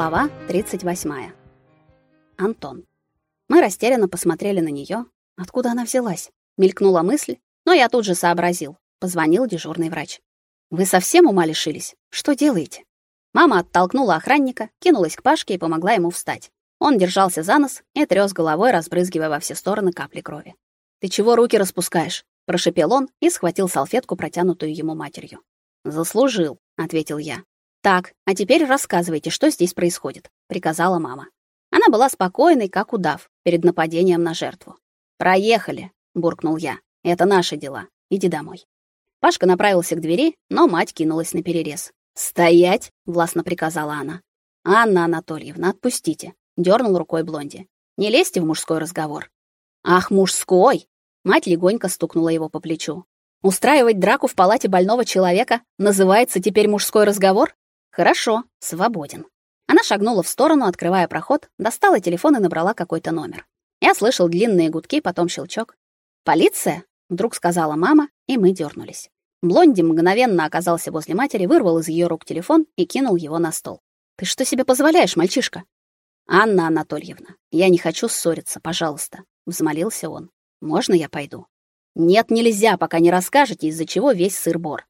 Глава 38. Антон. Мы растерянно посмотрели на нее. Откуда она взялась? Мелькнула мысль, но я тут же сообразил. Позвонил дежурный врач. Вы совсем ума лишились? Что делаете? Мама оттолкнула охранника, кинулась к Пашке и помогла ему встать. Он держался за нос и тряс головой, разбрызгивая во все стороны капли крови. Ты чего руки распускаешь? прошипел он и схватил салфетку, протянутую ему матерью. Заслужил, ответил я. Так, а теперь рассказывайте, что здесь происходит, приказала мама. Она была спокойной, как удав, перед нападением на жертву. Проехали, буркнул я. Это наши дела. Иди домой. Пашка направился к двери, но мать кинулась на перерез. "Стоять", властно приказала она. "Анна Анатольевна, отпустите", дернул рукой Блонди. "Не лезьте в мужской разговор". "Ах, мужской!" Мать легонько стукнула его по плечу. "Устраивать драку в палате больного человека называется теперь мужской разговор? Хорошо, свободен. Она шагнула в сторону, открывая проход, достала телефон и набрала какой-то номер. Я слышал длинные гудки, потом щелчок. Полиция, вдруг сказала мама, и мы дернулись. Блонди мгновенно оказался возле матери, вырвал из ее рук телефон и кинул его на стол. Ты что себе позволяешь, мальчишка? Анна Анатольевна, я не хочу ссориться, пожалуйста, взмолился он. Можно я пойду? Нет, нельзя, пока не расскажете, из-за чего весь сыр-бор.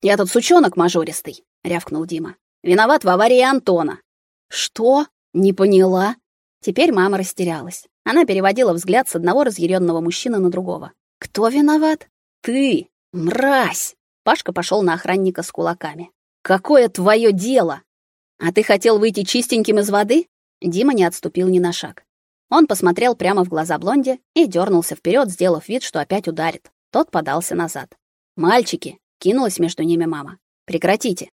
Я тут сучонок мажористый, рявкнул Дима. Виноват в аварии Антона. Что? Не поняла. Теперь мама растерялась. Она переводила взгляд с одного разъяренного мужчины на другого. Кто виноват? Ты, мразь. Пашка пошел на охранника с кулаками. Какое твое дело? А ты хотел выйти чистеньким из воды? Дима не отступил ни на шаг. Он посмотрел прямо в глаза Блонди и дернулся вперед, сделав вид, что опять ударит. Тот подался назад. "Мальчики", кинулась между ними мама. "Прекратите.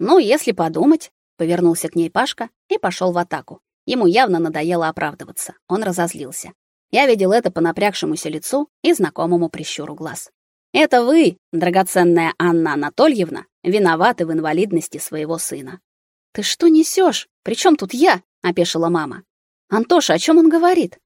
Ну, если подумать, повернулся к ней Пашка и пошел в атаку. Ему явно надоело оправдываться. Он разозлился. Я видел это по напрягшемуся лицу и знакомому прищуру глаз. Это вы, драгоценная Анна Анатольевна, виноваты в инвалидности своего сына. Ты что несешь? Причем тут я? опешила мама. Антоша, о чем он говорит?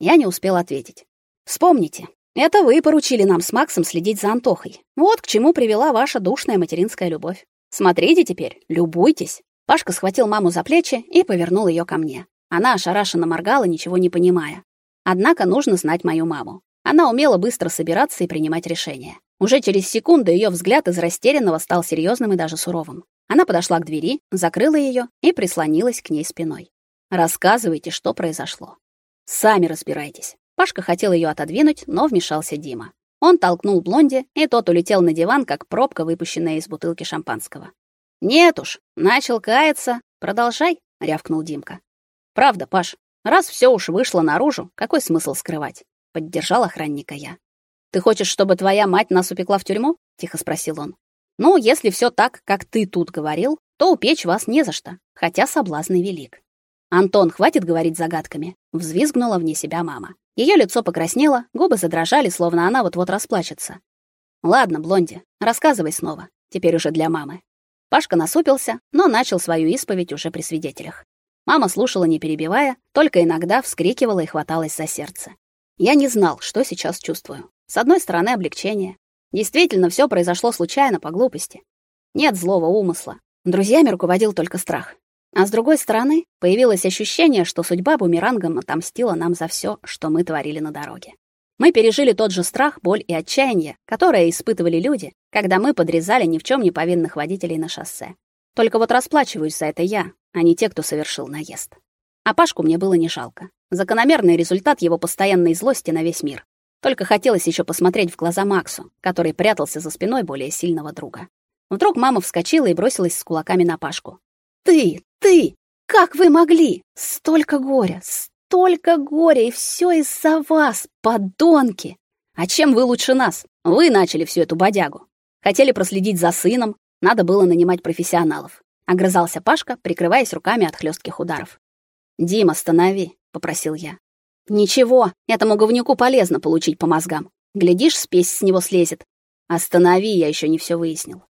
Я не успел ответить. Вспомните, это вы поручили нам с Максом следить за Антохой. Вот к чему привела ваша душная материнская любовь. Смотрите теперь, любуйтесь. Пашка схватил маму за плечи и повернул ее ко мне. Она ошарашенно моргала, ничего не понимая. Однако нужно знать мою маму. Она умела быстро собираться и принимать решения. Уже через секунду ее взгляд из растерянного стал серьезным и даже суровым. Она подошла к двери, закрыла ее и прислонилась к ней спиной. Рассказывайте, что произошло. Сами разбирайтесь. Пашка хотел ее отодвинуть, но вмешался Дима. Он толкнул Блонди, и тот улетел на диван, как пробка, выпущенная из бутылки шампанского. Нет уж, начал каяться. Продолжай, рявкнул Димка. Правда, Паш, раз все уж вышло наружу, какой смысл скрывать? Поддержал охранника я. Ты хочешь, чтобы твоя мать нас упекла в тюрьму? тихо спросил он. Ну, если все так, как ты тут говорил, то упечь вас не за что, хотя соблазн велик. Антон, хватит говорить загадками, взвизгнула вне себя мама. Ее лицо покраснело, губы задрожали, словно она вот-вот расплачется. Ладно, Блонди, рассказывай снова, теперь уже для мамы. Пашка насупился, но начал свою исповедь уже при свидетелях. Мама слушала, не перебивая, только иногда вскрикивала и хваталась за сердце. Я не знал, что сейчас чувствую. С одной стороны, облегчение. Действительно, все произошло случайно, по глупости. Нет злого умысла. Друзьями руководил только страх. А с другой стороны, появилось ощущение, что судьба бумерангом отомстила нам за все, что мы творили на дороге. Мы пережили тот же страх, боль и отчаяние, которые испытывали люди, когда мы подрезали ни в чем не повинных водителей на шоссе. Только вот расплачиваюсь за это я, а не те, кто совершил наезд. А Пашку мне было не жалко. Закономерный результат его постоянной злости на весь мир. Только хотелось еще посмотреть в глаза Максу, который прятался за спиной более сильного друга. Вдруг мама вскочила и бросилась с кулаками на Пашку. Ты, ты! Как вы могли? Столько горя, столько горя, и все из-за вас, подонки! А чем вы лучше нас? Вы начали всю эту бодягу. Хотели проследить за сыном, надо было нанимать профессионалов. Огрызался Пашка, прикрываясь руками от хлестких ударов. «Дим, останови», — попросил я. «Ничего, этому говнюку полезно получить по мозгам. Глядишь, спесь с него слезет. Останови, я еще не все выяснил».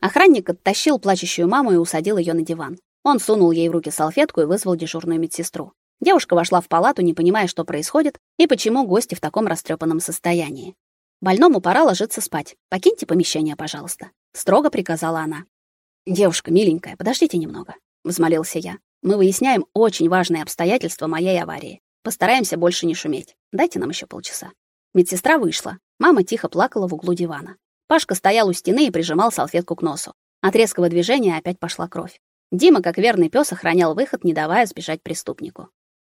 Охранник оттащил плачущую маму и усадил ее на диван. Он сунул ей в руки салфетку и вызвал дежурную медсестру. Девушка вошла в палату, не понимая, что происходит и почему гости в таком растрепанном состоянии. Больному пора ложиться спать. Покиньте помещение, пожалуйста, строго приказала она. Девушка миленькая, подождите немного, взмолился я. Мы выясняем очень важные обстоятельства моей аварии. Постараемся больше не шуметь. Дайте нам еще полчаса. Медсестра вышла. Мама тихо плакала в углу дивана. Пашка стоял у стены и прижимал салфетку к носу. От резкого движения опять пошла кровь. Дима, как верный пес, охранял выход, не давая сбежать преступнику.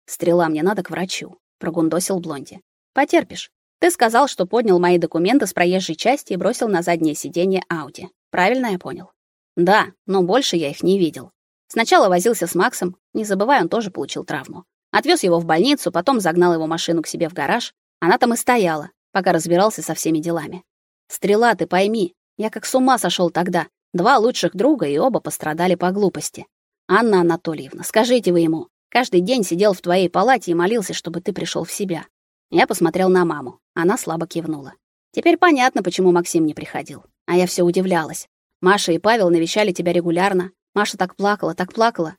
«Стрела, мне надо к врачу», — прогундосил Блонди. «Потерпишь. Ты сказал, что поднял мои документы с проезжей части и бросил на заднее сиденье Ауди. Правильно я понял?» «Да, но больше я их не видел. Сначала возился с Максом, не забывай, он тоже получил травму. Отвез его в больницу, потом загнал его машину к себе в гараж. Она там и стояла, пока разбирался со всеми делами. Стрела, ты пойми, я как с ума сошел тогда. Два лучших друга и оба пострадали по глупости. Анна Анатольевна, скажите вы ему. Каждый день сидел в твоей палате и молился, чтобы ты пришел в себя. Я посмотрел на маму. Она слабо кивнула. Теперь понятно, почему Максим не приходил. А я все удивлялась. Маша и Павел навещали тебя регулярно. Маша так плакала, так плакала.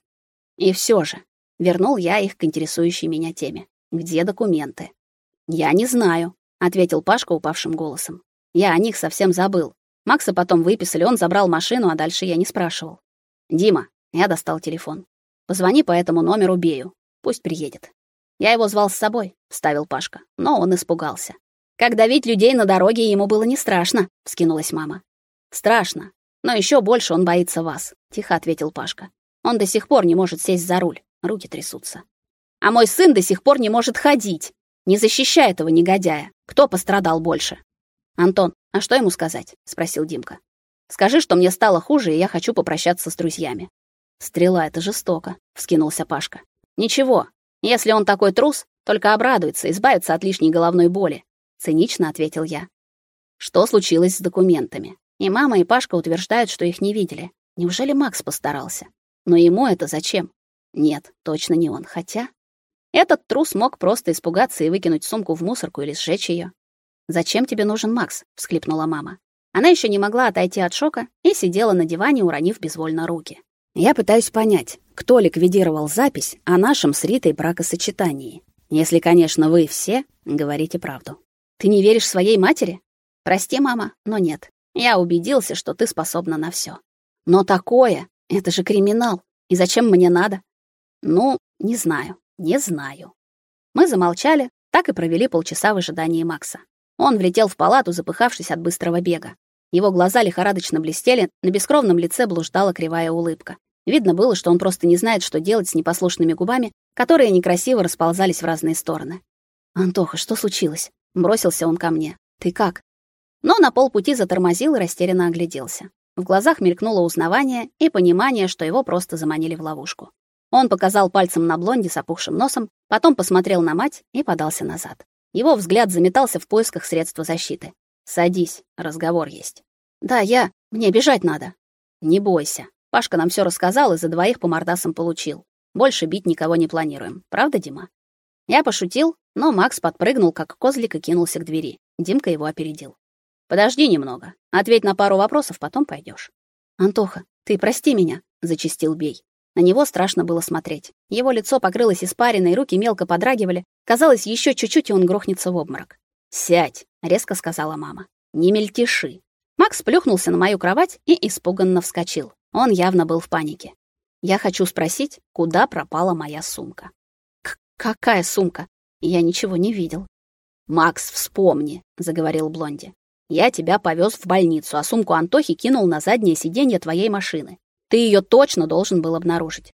И все же, вернул я их к интересующей меня теме. Где документы? Я не знаю, ответил Пашка упавшим голосом. Я о них совсем забыл. Макса потом выписали, он забрал машину, а дальше я не спрашивал. Дима, я достал телефон. Позвони по этому номеру Бею. Пусть приедет. Я его звал с собой, вставил Пашка, но он испугался. Как давить людей на дороге ему было не страшно, вскинулась мама. Страшно, но еще больше он боится вас, тихо ответил Пашка. Он до сих пор не может сесть за руль, руки трясутся. А мой сын до сих пор не может ходить. Не защищай этого негодяя. Кто пострадал больше? Антон, а что ему сказать? спросил Димка. Скажи, что мне стало хуже, и я хочу попрощаться с друзьями. Стрела это жестоко, вскинулся Пашка. Ничего, если он такой трус, только обрадуется, избавится от лишней головной боли, цинично ответил я. Что случилось с документами? И мама, и Пашка утверждают, что их не видели. Неужели Макс постарался? Но ему это зачем? Нет, точно не он. Хотя этот трус мог просто испугаться и выкинуть сумку в мусорку или сжечь ее. «Зачем тебе нужен Макс?» — всхлипнула мама. Она еще не могла отойти от шока и сидела на диване, уронив безвольно руки. «Я пытаюсь понять, кто ликвидировал запись о нашем с Ритой бракосочетании. Если, конечно, вы все говорите правду. Ты не веришь своей матери? Прости, мама, но нет. Я убедился, что ты способна на все. Но такое, это же криминал. И зачем мне надо? Ну, не знаю, не знаю. Мы замолчали, так и провели полчаса в ожидании Макса. Он влетел в палату, запыхавшись от быстрого бега. Его глаза лихорадочно блестели, на бескровном лице блуждала кривая улыбка. Видно было, что он просто не знает, что делать с непослушными губами, которые некрасиво расползались в разные стороны. «Антоха, что случилось?» — бросился он ко мне. «Ты как?» Но на полпути затормозил и растерянно огляделся. В глазах мелькнуло узнавание и понимание, что его просто заманили в ловушку. Он показал пальцем на блонде с опухшим носом, потом посмотрел на мать и подался назад. Его взгляд заметался в поисках средства защиты. «Садись, разговор есть». «Да, я. Мне бежать надо». «Не бойся. Пашка нам все рассказал и за двоих по мордасам получил. Больше бить никого не планируем. Правда, Дима?» Я пошутил, но Макс подпрыгнул, как козлик, и кинулся к двери. Димка его опередил. «Подожди немного. Ответь на пару вопросов, потом пойдешь. «Антоха, ты прости меня», — зачистил Бей. На него страшно было смотреть. Его лицо покрылось испариной, руки мелко подрагивали. Казалось, еще чуть-чуть, и он грохнется в обморок. «Сядь», — резко сказала мама. «Не мельтеши». Макс плюхнулся на мою кровать и испуганно вскочил. Он явно был в панике. «Я хочу спросить, куда пропала моя сумка?» К «Какая сумка? Я ничего не видел». «Макс, вспомни», — заговорил Блонди. «Я тебя повез в больницу, а сумку Антохи кинул на заднее сиденье твоей машины. Ты ее точно должен был обнаружить.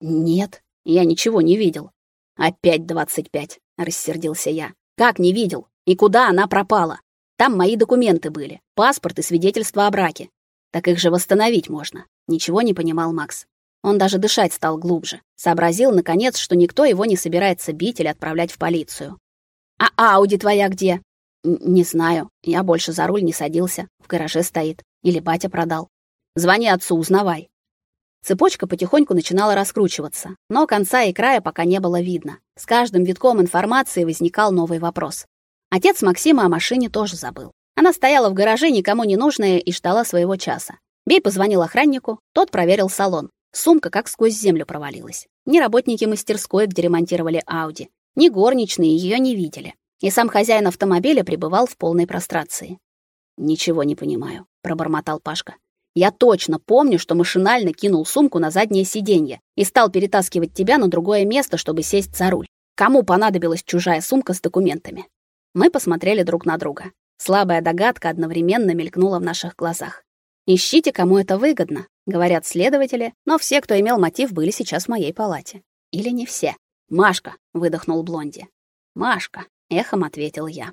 Нет, я ничего не видел. Опять двадцать пять, рассердился я. Как не видел? И куда она пропала? Там мои документы были, паспорт и свидетельство о браке. Так их же восстановить можно. Ничего не понимал Макс. Он даже дышать стал глубже. Сообразил наконец, что никто его не собирается бить или отправлять в полицию. А Ауди твоя где? Не знаю. Я больше за руль не садился. В гараже стоит. Или батя продал. Звони отцу, узнавай. Цепочка потихоньку начинала раскручиваться, но конца и края пока не было видно. С каждым витком информации возникал новый вопрос. Отец Максима о машине тоже забыл. Она стояла в гараже, никому не нужная, и ждала своего часа. Бей позвонил охраннику, тот проверил салон. Сумка как сквозь землю провалилась. Ни работники мастерской, где ремонтировали Ауди, ни горничные ее не видели. И сам хозяин автомобиля пребывал в полной прострации. «Ничего не понимаю», — пробормотал Пашка. Я точно помню, что машинально кинул сумку на заднее сиденье и стал перетаскивать тебя на другое место, чтобы сесть за руль. Кому понадобилась чужая сумка с документами? Мы посмотрели друг на друга. Слабая догадка одновременно мелькнула в наших глазах. Ищите, кому это выгодно, говорят следователи, но все, кто имел мотив, были сейчас в моей палате. Или не все? Машка, выдохнул Блонди. Машка, эхом ответил я.